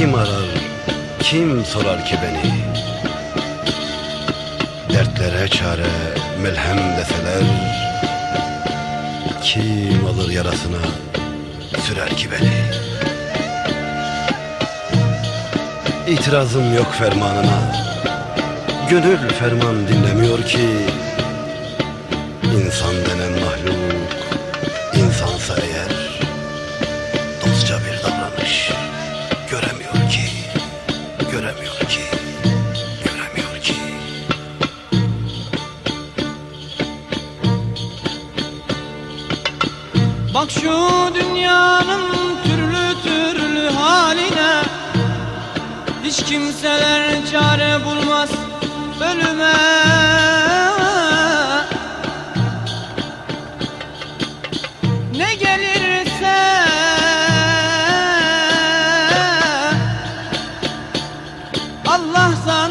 Kim arar, kim sorar ki beni? Dertlere çare melhem deseler Kim alır yarasına sürer ki beni? İtirazım yok fermanına Gönül ferman dinlemiyor ki İnsan denen mahluk Bak şu dünyanın türlü türlü haline. Hiç kimseler çare bulmaz ölüme Ne gelirse Allah'tan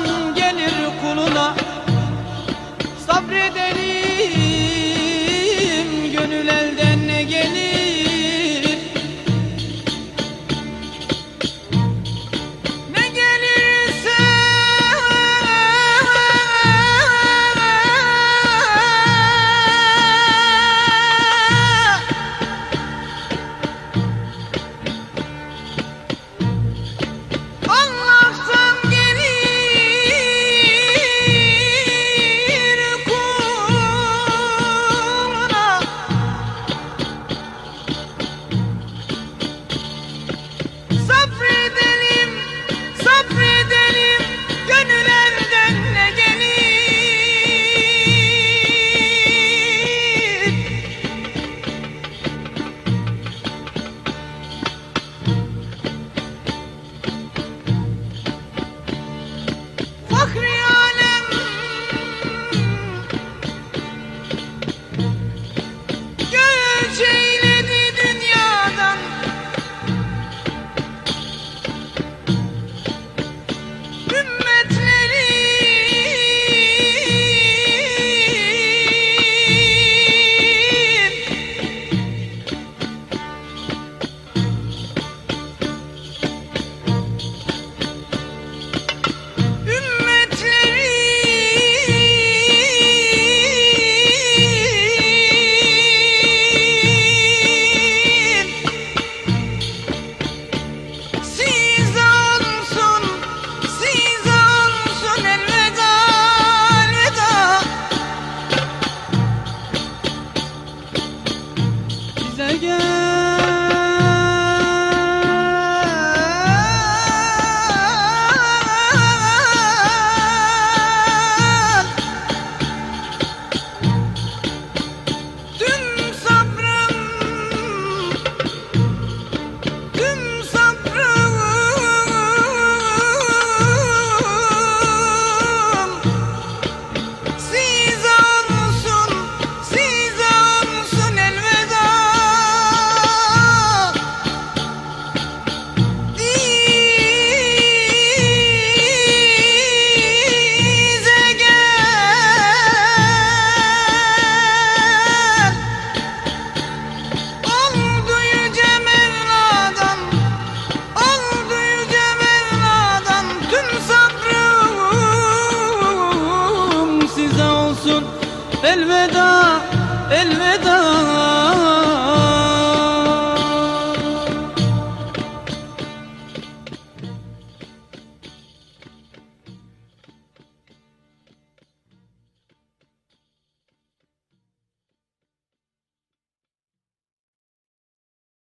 再见。المدى المدى